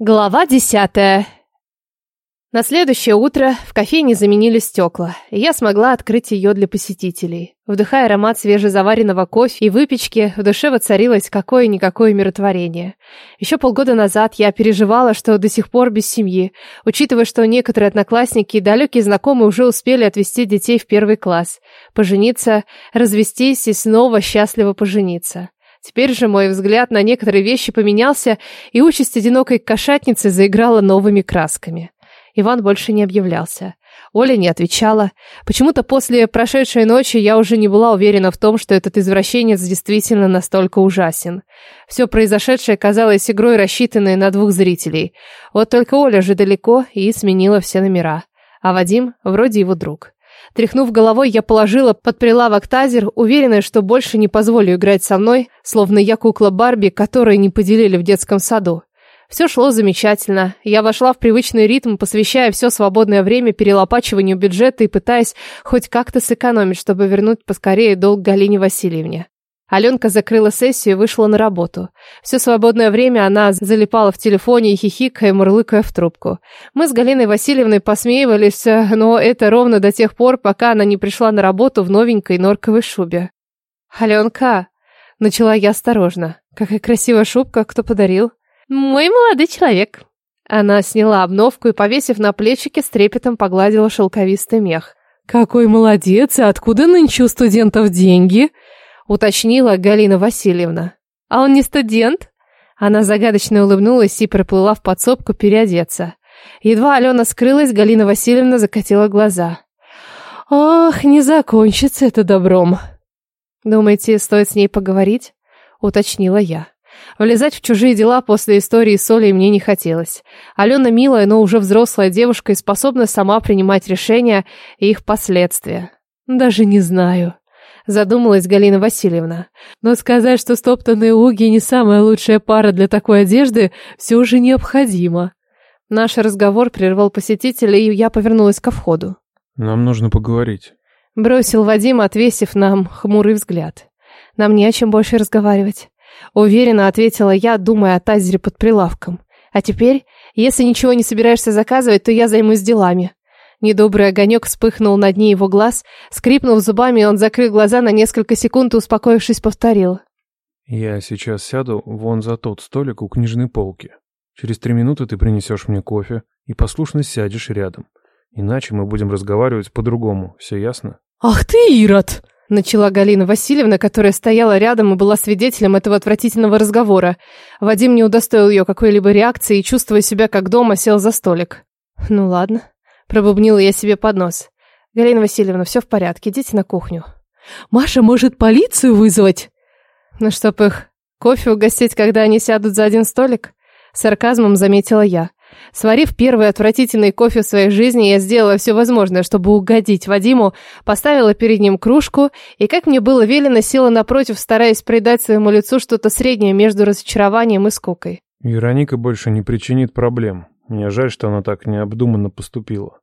Глава десятая. На следующее утро в кофейне заменили стекла, и я смогла открыть ее для посетителей. Вдыхая аромат свежезаваренного кофе и выпечки, в душе воцарилось какое-никакое миротворение. Еще полгода назад я переживала, что до сих пор без семьи, учитывая, что некоторые одноклассники и далекие знакомые уже успели отвезти детей в первый класс, пожениться, развестись и снова счастливо пожениться. Теперь же мой взгляд на некоторые вещи поменялся, и участь одинокой кошатницы заиграла новыми красками. Иван больше не объявлялся. Оля не отвечала. Почему-то после прошедшей ночи я уже не была уверена в том, что этот извращенец действительно настолько ужасен. Все произошедшее казалось игрой, рассчитанной на двух зрителей. Вот только Оля же далеко и сменила все номера. А Вадим вроде его друг. Тряхнув головой, я положила под прилавок тазер, уверенная, что больше не позволю играть со мной, словно я кукла Барби, которой не поделили в детском саду. Все шло замечательно. Я вошла в привычный ритм, посвящая все свободное время перелопачиванию бюджета и пытаясь хоть как-то сэкономить, чтобы вернуть поскорее долг Галине Васильевне. Аленка закрыла сессию и вышла на работу. Все свободное время она залипала в телефоне и хихикая, мурлыкая в трубку. Мы с Галиной Васильевной посмеивались, но это ровно до тех пор, пока она не пришла на работу в новенькой норковой шубе. «Аленка!» — начала я осторожно. «Какая красивая шубка, кто подарил?» «Мой молодой человек». Она сняла обновку и, повесив на плечики, с трепетом погладила шелковистый мех. «Какой молодец! И откуда нынче у студентов деньги?» Уточнила Галина Васильевна. А он не студент? Она загадочно улыбнулась и проплыла в подсобку переодеться. Едва Алена скрылась, Галина Васильевна закатила глаза. Ох, не закончится это добром. Думаете, стоит с ней поговорить? уточнила я. Влезать в чужие дела после истории с Олей мне не хотелось. Алена милая, но уже взрослая девушка и способна сама принимать решения и их последствия. Даже не знаю задумалась Галина Васильевна. Но сказать, что стоптанные уги не самая лучшая пара для такой одежды, все же необходимо. Наш разговор прервал посетителя, и я повернулась ко входу. Нам нужно поговорить. Бросил Вадим, отвесив нам хмурый взгляд. Нам не о чем больше разговаривать. Уверенно ответила я, думая о тазере под прилавком. А теперь, если ничего не собираешься заказывать, то я займусь делами. Недобрый огонек вспыхнул на дне его глаз. Скрипнув зубами, он закрыл глаза на несколько секунд и, успокоившись, повторил. «Я сейчас сяду вон за тот столик у книжной полки. Через три минуты ты принесешь мне кофе и послушно сядешь рядом. Иначе мы будем разговаривать по-другому, все ясно?» «Ах ты, Ирод!» Начала Галина Васильевна, которая стояла рядом и была свидетелем этого отвратительного разговора. Вадим не удостоил ее какой-либо реакции и, чувствуя себя как дома, сел за столик. «Ну ладно», Пробубнила я себе под нос. Галина Васильевна, все в порядке, идите на кухню. Маша может полицию вызвать? Ну, чтоб их кофе угостить, когда они сядут за один столик? Сарказмом заметила я. Сварив первый отвратительный кофе в своей жизни, я сделала все возможное, чтобы угодить Вадиму, поставила перед ним кружку и, как мне было велено, села напротив, стараясь придать своему лицу что-то среднее между разочарованием и скукой. Вероника больше не причинит проблем. Мне жаль, что она так необдуманно поступила.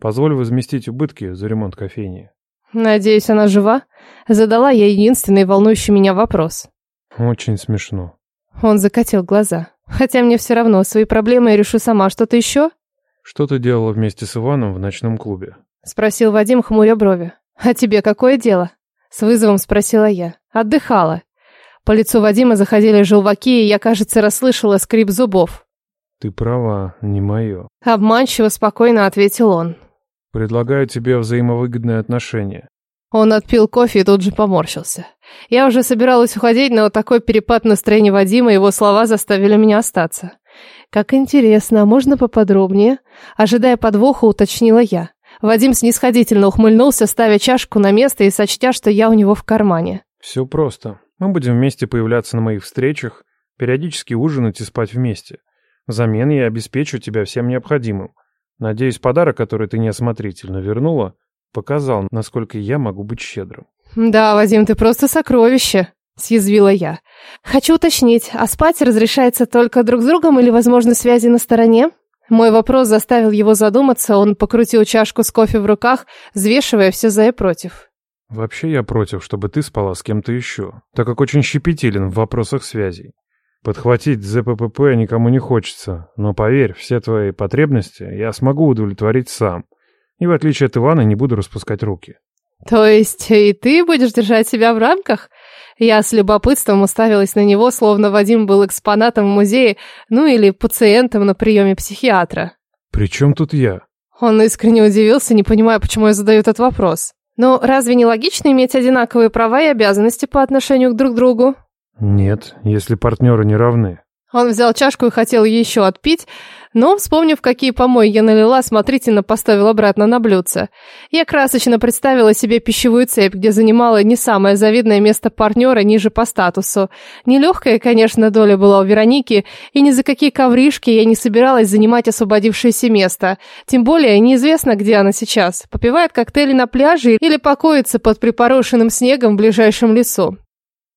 Позволь возместить убытки за ремонт кофейни. Надеюсь, она жива? Задала я единственный волнующий меня вопрос. Очень смешно. Он закатил глаза. Хотя мне все равно, свои проблемы я решу сама. Что-то еще? Что ты делала вместе с Иваном в ночном клубе? Спросил Вадим, хмуря брови. А тебе какое дело? С вызовом спросила я. Отдыхала. По лицу Вадима заходили желваки, и я, кажется, расслышала скрип зубов. Ты права, не мое. Обманчиво спокойно ответил он. Предлагаю тебе взаимовыгодные отношения. Он отпил кофе и тут же поморщился. Я уже собиралась уходить, но такой перепад настроения Вадима и его слова заставили меня остаться. Как интересно, а можно поподробнее? Ожидая подвоха, уточнила я. Вадим снисходительно ухмыльнулся, ставя чашку на место и сочтя, что я у него в кармане. Все просто. Мы будем вместе появляться на моих встречах, периодически ужинать и спать вместе. Взамен я обеспечу тебя всем необходимым. Надеюсь, подарок, который ты неосмотрительно вернула, показал, насколько я могу быть щедрым. Да, Вадим, ты просто сокровище, съязвила я. Хочу уточнить, а спать разрешается только друг с другом или, возможно, связи на стороне? Мой вопрос заставил его задуматься, он покрутил чашку с кофе в руках, взвешивая все за и против. Вообще я против, чтобы ты спала с кем-то еще, так как очень щепетилен в вопросах связей. Подхватить ЗППП никому не хочется, но поверь, все твои потребности я смогу удовлетворить сам. И в отличие от Ивана не буду распускать руки. То есть и ты будешь держать себя в рамках? Я с любопытством уставилась на него, словно Вадим был экспонатом в музее, ну или пациентом на приеме психиатра. «При чем тут я?» Он искренне удивился, не понимая, почему я задаю этот вопрос. Но разве не логично иметь одинаковые права и обязанности по отношению к друг другу? Нет, если партнеры не равны. Он взял чашку и хотел еще отпить, но, вспомнив, какие помои я налила, смотрительно поставил обратно на блюдце. Я красочно представила себе пищевую цепь, где занимала не самое завидное место партнера ниже по статусу. Нелегкая, конечно, доля была у Вероники, и ни за какие ковришки я не собиралась занимать освободившееся место. Тем более, неизвестно, где она сейчас. Попивает коктейли на пляже или покоится под припорошенным снегом в ближайшем лесу.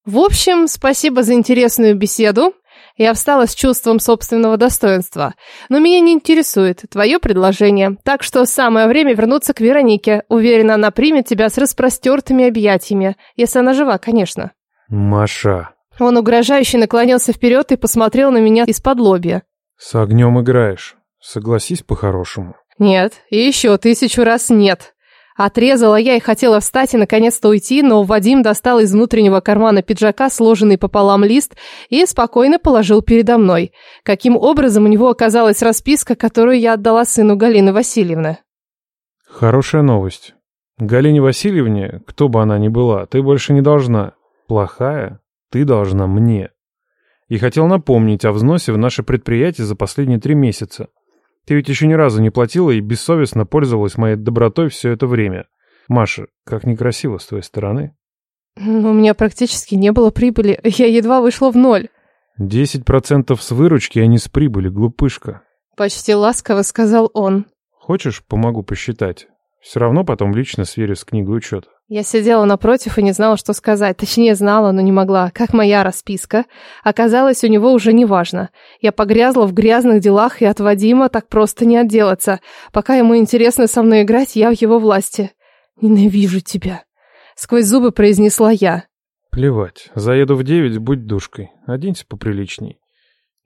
В общем, спасибо за интересную беседу. Я встала с чувством собственного достоинства. Но меня не интересует твое предложение. Так что самое время вернуться к Веронике. Уверена, она примет тебя с распростертыми объятиями. Если она жива, конечно. Маша. Он угрожающе наклонился вперед и посмотрел на меня из-под лобья. С огнем играешь. Согласись по-хорошему. Нет, и еще тысячу раз нет. Отрезала я и хотела встать и наконец-то уйти, но Вадим достал из внутреннего кармана пиджака сложенный пополам лист и спокойно положил передо мной. Каким образом у него оказалась расписка, которую я отдала сыну Галины Васильевны? Хорошая новость. Галине Васильевне, кто бы она ни была, ты больше не должна. Плохая, ты должна мне. И хотел напомнить о взносе в наше предприятие за последние три месяца. Ты ведь еще ни разу не платила и бессовестно пользовалась моей добротой все это время. Маша, как некрасиво с твоей стороны. У меня практически не было прибыли. Я едва вышла в ноль. Десять процентов с выручки, а не с прибыли, глупышка. Почти ласково сказал он. Хочешь, помогу посчитать? Все равно потом лично сверю с книгой учета. Я сидела напротив и не знала, что сказать. Точнее, знала, но не могла. Как моя расписка. Оказалось, у него уже не важно. Я погрязла в грязных делах, и от Вадима так просто не отделаться. Пока ему интересно со мной играть, я в его власти. «Ненавижу тебя», — сквозь зубы произнесла я. Плевать. Заеду в девять, будь душкой. Оденься поприличней.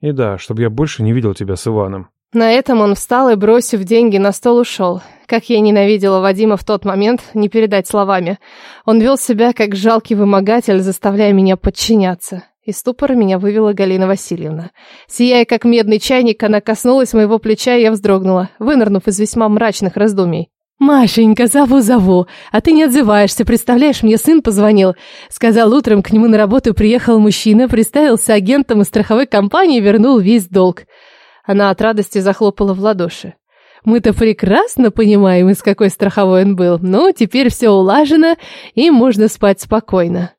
И да, чтобы я больше не видел тебя с Иваном. На этом он встал и, бросив деньги, на стол ушел. Как я ненавидела Вадима в тот момент, не передать словами. Он вел себя как жалкий вымогатель, заставляя меня подчиняться. Из ступора меня вывела Галина Васильевна. Сияя как медный чайник, она коснулась моего плеча, и я вздрогнула, вынырнув из весьма мрачных раздумий. «Машенька, зову-зову, а ты не отзываешься, представляешь, мне сын позвонил. Сказал утром, к нему на работу приехал мужчина, представился агентом из страховой компании и вернул весь долг. Она от радости захлопала в ладоши. Мы-то прекрасно понимаем, из какой страховой он был. Ну, теперь все улажено, и можно спать спокойно.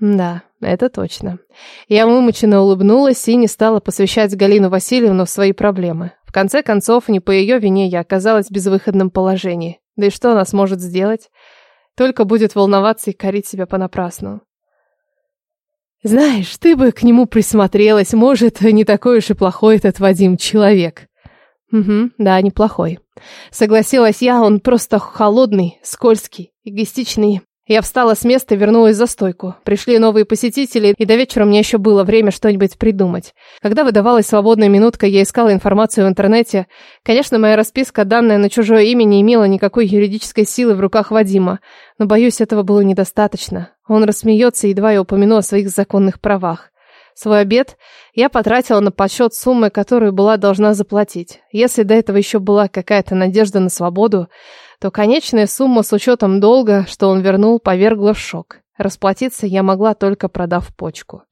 Да, это точно. Я вымученно улыбнулась и не стала посвящать Галину Васильевну в свои проблемы. В конце концов, не по ее вине я оказалась в безвыходном положении. Да и что она сможет сделать? Только будет волноваться и корить себя понапрасну. Знаешь, ты бы к нему присмотрелась, может, не такой уж и плохой этот Вадим человек. Угу, да, неплохой. Согласилась я, он просто холодный, скользкий, эгоистичный. Я встала с места и вернулась за стойку. Пришли новые посетители, и до вечера меня еще было время что-нибудь придумать. Когда выдавалась свободная минутка, я искала информацию в интернете. Конечно, моя расписка, данная на чужое имя, не имела никакой юридической силы в руках Вадима. Но, боюсь, этого было недостаточно. Он рассмеется, едва я упомяну о своих законных правах. Свой обед я потратила на подсчет суммы, которую была должна заплатить. Если до этого еще была какая-то надежда на свободу, то конечная сумма с учетом долга, что он вернул, повергла в шок. Расплатиться я могла только продав почку.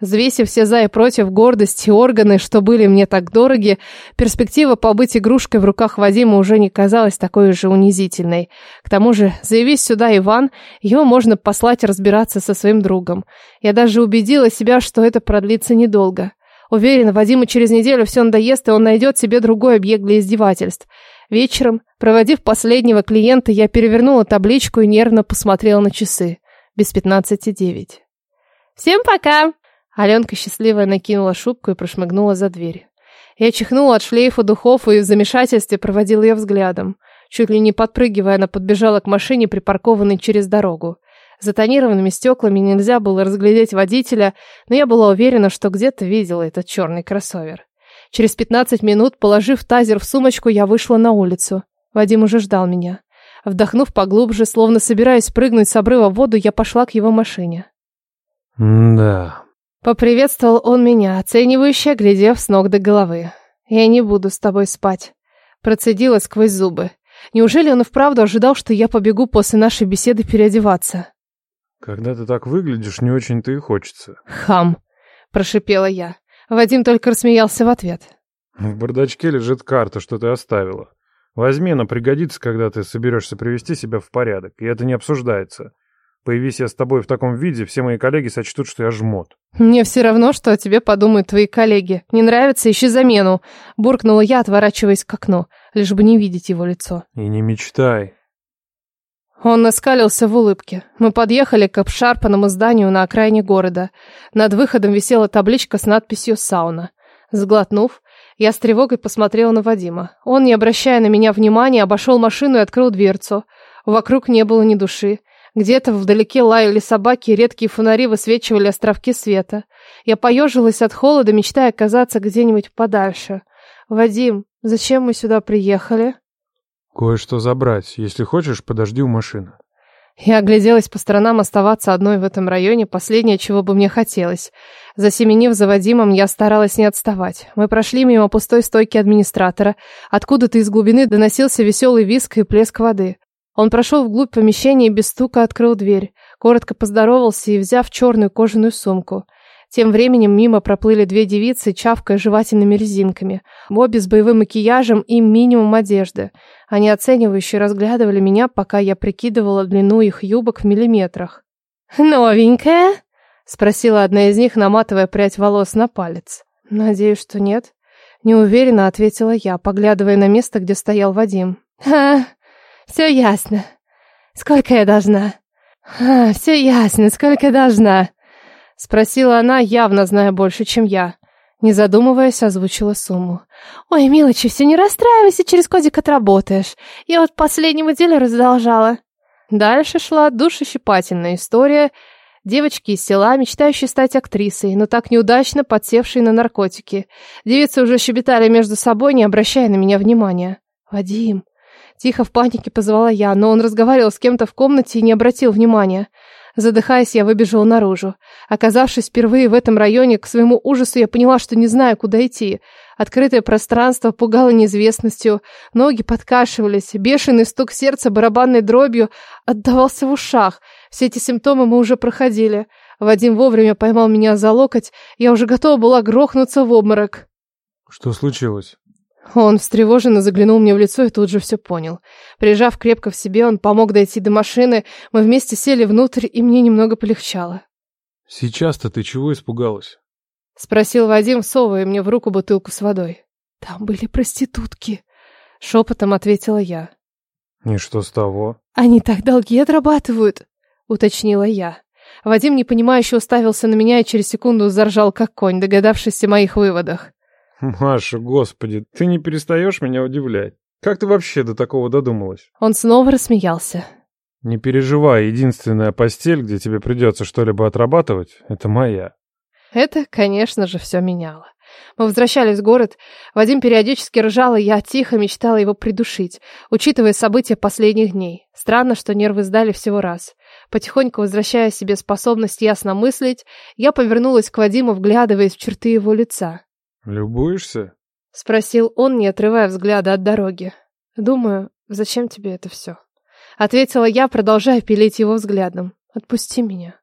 Взвесив все за и против гордости и органы, что были мне так дороги, перспектива побыть игрушкой в руках Вадима уже не казалась такой же унизительной. К тому же, заявись сюда Иван, его можно послать разбираться со своим другом. Я даже убедила себя, что это продлится недолго. Уверена, Вадиму через неделю все надоест, и он найдет себе другой объект для издевательств. Вечером, проводив последнего клиента, я перевернула табличку и нервно посмотрела на часы. Без пятнадцати девять. «Всем пока!» Аленка счастливая накинула шубку и прошмыгнула за дверь. Я чихнула от шлейфа духов и в замешательстве проводила ее взглядом. Чуть ли не подпрыгивая, она подбежала к машине, припаркованной через дорогу. За тонированными стеклами нельзя было разглядеть водителя, но я была уверена, что где-то видела этот черный кроссовер. Через 15 минут, положив тазер в сумочку, я вышла на улицу. Вадим уже ждал меня. Вдохнув поглубже, словно собираясь прыгнуть с обрыва в воду, я пошла к его машине. «Да». Поприветствовал он меня, оценивающе оглядев с ног до головы. «Я не буду с тобой спать», — процедила сквозь зубы. Неужели он и вправду ожидал, что я побегу после нашей беседы переодеваться? «Когда ты так выглядишь, не очень-то и хочется». «Хам!» – прошипела я. Вадим только рассмеялся в ответ. «В бардачке лежит карта, что ты оставила. Возьми, она пригодится, когда ты соберешься привести себя в порядок, и это не обсуждается. Появись я с тобой в таком виде, все мои коллеги сочтут, что я жмот». «Мне все равно, что о тебе подумают твои коллеги. Не нравится, ищи замену», – буркнула я, отворачиваясь к окну, лишь бы не видеть его лицо. «И не мечтай». Он наскалился в улыбке. Мы подъехали к обшарпанному зданию на окраине города. Над выходом висела табличка с надписью «Сауна». Сглотнув, я с тревогой посмотрела на Вадима. Он, не обращая на меня внимания, обошел машину и открыл дверцу. Вокруг не было ни души. Где-то вдалеке лаяли собаки, редкие фонари высвечивали островки света. Я поежилась от холода, мечтая оказаться где-нибудь подальше. «Вадим, зачем мы сюда приехали?» «Кое-что забрать. Если хочешь, подожди у машины». Я огляделась по сторонам оставаться одной в этом районе, последнее, чего бы мне хотелось. Засеменив за Вадимом, я старалась не отставать. Мы прошли мимо пустой стойки администратора. Откуда-то из глубины доносился веселый виск и плеск воды. Он прошел вглубь помещения и без стука открыл дверь. Коротко поздоровался и, взяв черную кожаную сумку. Тем временем мимо проплыли две девицы, чавкая жевательными резинками. Обе с боевым макияжем и минимум одежды. Они оценивающе разглядывали меня, пока я прикидывала длину их юбок в миллиметрах. «Новенькая?» — спросила одна из них, наматывая прядь волос на палец. «Надеюсь, что нет». Неуверенно ответила я, поглядывая на место, где стоял Вадим. «А, все ясно. Сколько я должна?» «А, все ясно. Сколько должна?» Спросила она, явно зная больше, чем я. Не задумываясь, озвучила сумму. «Ой, мелочи, все не расстраивайся, через кодик отработаешь. Я вот последнего дилера задолжала». Дальше шла душещипательная история девочки из села, мечтающей стать актрисой, но так неудачно подсевшей на наркотики. Девицы уже щебетали между собой, не обращая на меня внимания. «Вадим!» Тихо в панике позвала я, но он разговаривал с кем-то в комнате и не обратил внимания. Задыхаясь, я выбежала наружу. Оказавшись впервые в этом районе, к своему ужасу я поняла, что не знаю, куда идти. Открытое пространство пугало неизвестностью, ноги подкашивались, бешеный стук сердца барабанной дробью отдавался в ушах. Все эти симптомы мы уже проходили. Вадим вовремя поймал меня за локоть, я уже готова была грохнуться в обморок. «Что случилось?» Он встревоженно заглянул мне в лицо и тут же все понял. Прижав крепко в себе, он помог дойти до машины, мы вместе сели внутрь, и мне немного полегчало. «Сейчас-то ты чего испугалась?» — спросил Вадим, всовывая мне в руку бутылку с водой. «Там были проститутки», — шепотом ответила я. «И что с того?» «Они так долги отрабатывают», — уточнила я. Вадим непонимающе уставился на меня и через секунду заржал как конь, догадавшись о моих выводах. Маша, господи, ты не перестаешь меня удивлять. Как ты вообще до такого додумалась? Он снова рассмеялся. Не переживай, единственная постель, где тебе придется что-либо отрабатывать, это моя. Это, конечно же, все меняло. Мы возвращались в город. Вадим периодически ржал, и я тихо мечтала его придушить, учитывая события последних дней. Странно, что нервы сдали всего раз. Потихоньку возвращая себе способность ясно мыслить, я повернулась к Вадиму, вглядываясь в черты его лица. «Любуешься?» — спросил он, не отрывая взгляда от дороги. «Думаю, зачем тебе это все?» — ответила я, продолжая пилить его взглядом. «Отпусти меня».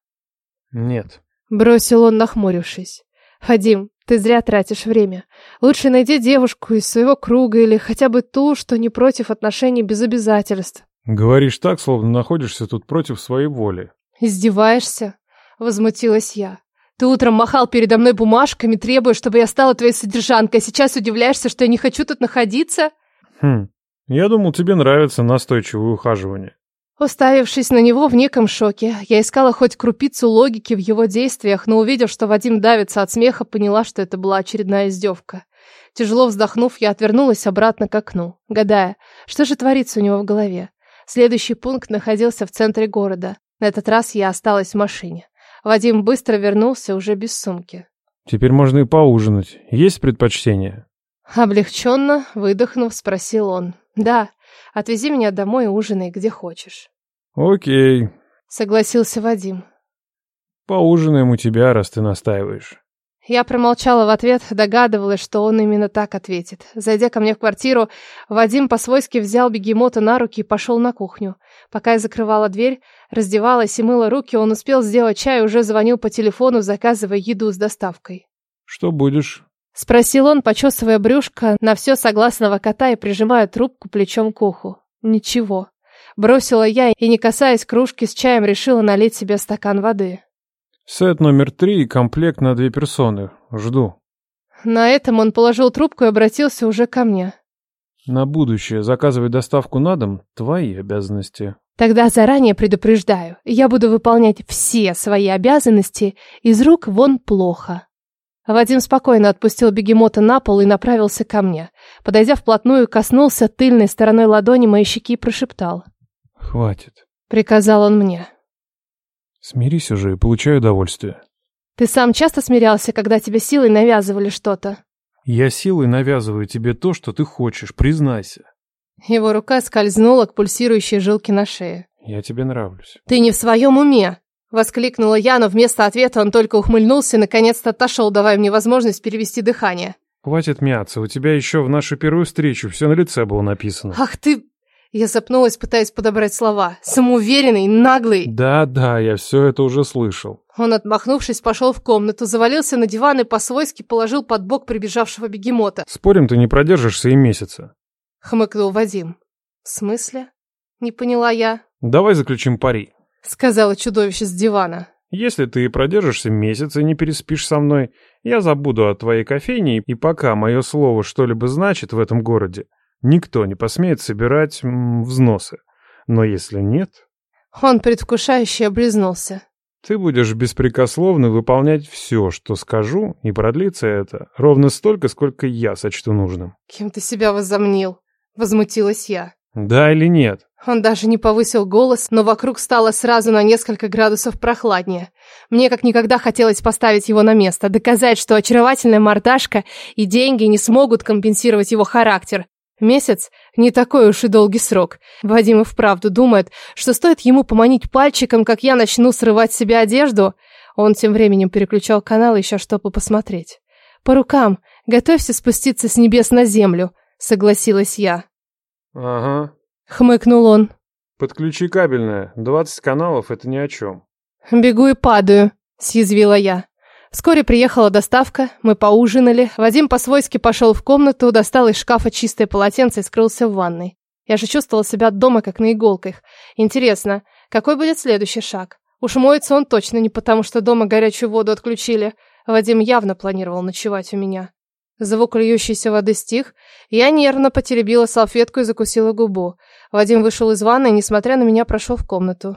«Нет». — бросил он, нахмурившись. «Вадим, ты зря тратишь время. Лучше найди девушку из своего круга или хотя бы ту, что не против отношений без обязательств». «Говоришь так, словно находишься тут против своей воли». «Издеваешься?» — возмутилась я. Ты утром махал передо мной бумажками, требуя, чтобы я стала твоей содержанкой, а сейчас удивляешься, что я не хочу тут находиться? Хм, я думал, тебе нравится настойчивое ухаживание. Уставившись на него в неком шоке, я искала хоть крупицу логики в его действиях, но увидев, что Вадим давится от смеха, поняла, что это была очередная издевка. Тяжело вздохнув, я отвернулась обратно к окну, гадая, что же творится у него в голове. Следующий пункт находился в центре города. На этот раз я осталась в машине. Вадим быстро вернулся, уже без сумки. Теперь можно и поужинать. Есть предпочтение? Облегченно, выдохнув, спросил он. Да, отвези меня домой и ужинай где хочешь. Окей. Согласился Вадим. Поужинаем у тебя, раз ты настаиваешь. Я промолчала в ответ, догадывалась, что он именно так ответит. Зайдя ко мне в квартиру, Вадим по-свойски взял бегемота на руки и пошел на кухню. Пока я закрывала дверь, раздевалась и мыла руки, он успел сделать чай и уже звонил по телефону, заказывая еду с доставкой. «Что будешь?» Спросил он, почесывая брюшко на все согласного кота и прижимая трубку плечом к уху. «Ничего». Бросила я и, не касаясь кружки с чаем, решила налить себе стакан воды. Сет номер три и комплект на две персоны. Жду. На этом он положил трубку и обратился уже ко мне. На будущее заказывать доставку на дом – твои обязанности. Тогда заранее предупреждаю, я буду выполнять все свои обязанности из рук вон плохо. Вадим спокойно отпустил бегемота на пол и направился ко мне. Подойдя вплотную, коснулся тыльной стороной ладони моей щеки и прошептал. «Хватит», — приказал он мне. Смирись уже и получай удовольствие. Ты сам часто смирялся, когда тебе силой навязывали что-то? Я силой навязываю тебе то, что ты хочешь, признайся. Его рука скользнула к пульсирующей жилке на шее. Я тебе нравлюсь. Ты не в своем уме! Воскликнула я, но вместо ответа он только ухмыльнулся и наконец-то отошел, давая мне возможность перевести дыхание. Хватит мяться, у тебя еще в нашу первую встречу все на лице было написано. Ах ты... Я запнулась, пытаясь подобрать слова. Самоуверенный, наглый. Да-да, я все это уже слышал. Он, отмахнувшись, пошел в комнату, завалился на диван и по-свойски положил под бок прибежавшего бегемота. Спорим, ты не продержишься и месяца. Хмыкнул Вадим. В смысле? Не поняла я. Давай заключим пари. Сказала чудовище с дивана. Если ты продержишься месяц и не переспишь со мной, я забуду о твоей кофейне, и пока мое слово что-либо значит в этом городе, Никто не посмеет собирать м, взносы. Но если нет... Он предвкушающе облизнулся. Ты будешь беспрекословно выполнять все, что скажу, и продлится это ровно столько, сколько я сочту нужным. Кем ты себя возомнил? Возмутилась я. Да или нет? Он даже не повысил голос, но вокруг стало сразу на несколько градусов прохладнее. Мне как никогда хотелось поставить его на место, доказать, что очаровательная мордашка и деньги не смогут компенсировать его характер, Месяц – не такой уж и долгий срок. Вадим и вправду думает, что стоит ему поманить пальчиком, как я начну срывать с себя одежду. Он тем временем переключал канал еще, чтобы посмотреть. «По рукам. Готовься спуститься с небес на землю», – согласилась я. «Ага», – хмыкнул он. «Подключи кабельное. Двадцать каналов – это ни о чем». «Бегу и падаю», – съязвила я. Вскоре приехала доставка, мы поужинали. Вадим по-свойски пошел в комнату, достал из шкафа чистое полотенце и скрылся в ванной. Я же чувствовала себя дома, как на иголках. Интересно, какой будет следующий шаг? Уж моется он точно не потому, что дома горячую воду отключили. Вадим явно планировал ночевать у меня. Звук льющейся воды стих. Я нервно потеребила салфетку и закусила губу. Вадим вышел из ванной и, несмотря на меня, прошел в комнату.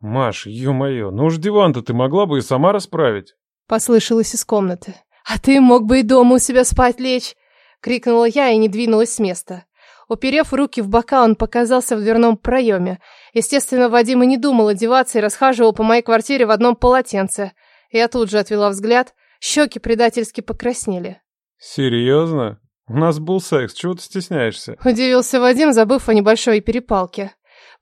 «Маш, ё-моё, ну уж диван-то ты могла бы и сама расправить». Послышалось из комнаты. «А ты мог бы и дома у себя спать лечь!» Крикнула я и не двинулась с места. Уперев руки в бока, он показался в дверном проеме. Естественно, Вадим и не думал одеваться и расхаживал по моей квартире в одном полотенце. Я тут же отвела взгляд. Щеки предательски покраснели. «Серьезно? У нас был секс, чего ты стесняешься?» Удивился Вадим, забыв о небольшой перепалке.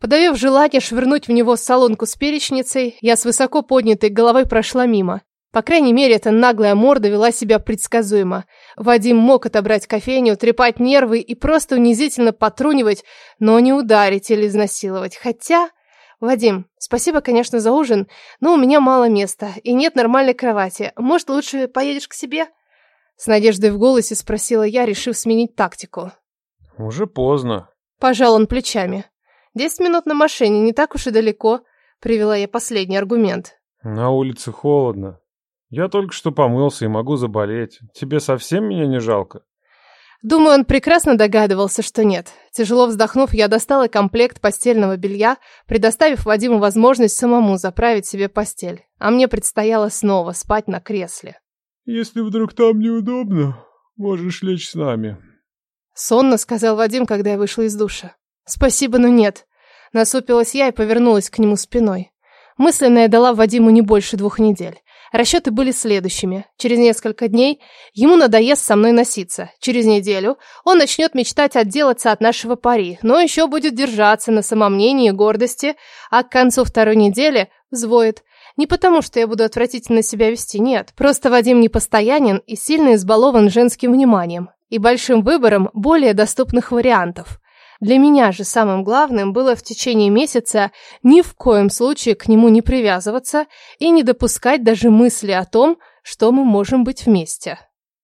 Подавив желание швырнуть в него солонку с перечницей, я с высоко поднятой головой прошла мимо. По крайней мере, эта наглая морда вела себя предсказуемо. Вадим мог отобрать кофейню, трепать нервы и просто унизительно потрунивать, но не ударить или изнасиловать. Хотя... Вадим, спасибо, конечно, за ужин, но у меня мало места и нет нормальной кровати. Может, лучше поедешь к себе? С надеждой в голосе спросила я, решив сменить тактику. Уже поздно. Пожал он плечами. Десять минут на машине, не так уж и далеко, привела я последний аргумент. На улице холодно. Я только что помылся и могу заболеть. Тебе совсем меня не жалко? Думаю, он прекрасно догадывался, что нет. Тяжело вздохнув, я достала комплект постельного белья, предоставив Вадиму возможность самому заправить себе постель. А мне предстояло снова спать на кресле. «Если вдруг там неудобно, можешь лечь с нами», — сонно сказал Вадим, когда я вышла из душа. «Спасибо, но нет». Насупилась я и повернулась к нему спиной. Мысленно я дала Вадиму не больше двух недель. Расчеты были следующими. Через несколько дней ему надоест со мной носиться. Через неделю он начнет мечтать отделаться от нашего пари, но еще будет держаться на самомнении и гордости, а к концу второй недели взвоет. Не потому, что я буду отвратительно себя вести, нет. Просто Вадим непостоянен и сильно избалован женским вниманием и большим выбором более доступных вариантов. Для меня же самым главным было в течение месяца ни в коем случае к нему не привязываться и не допускать даже мысли о том, что мы можем быть вместе.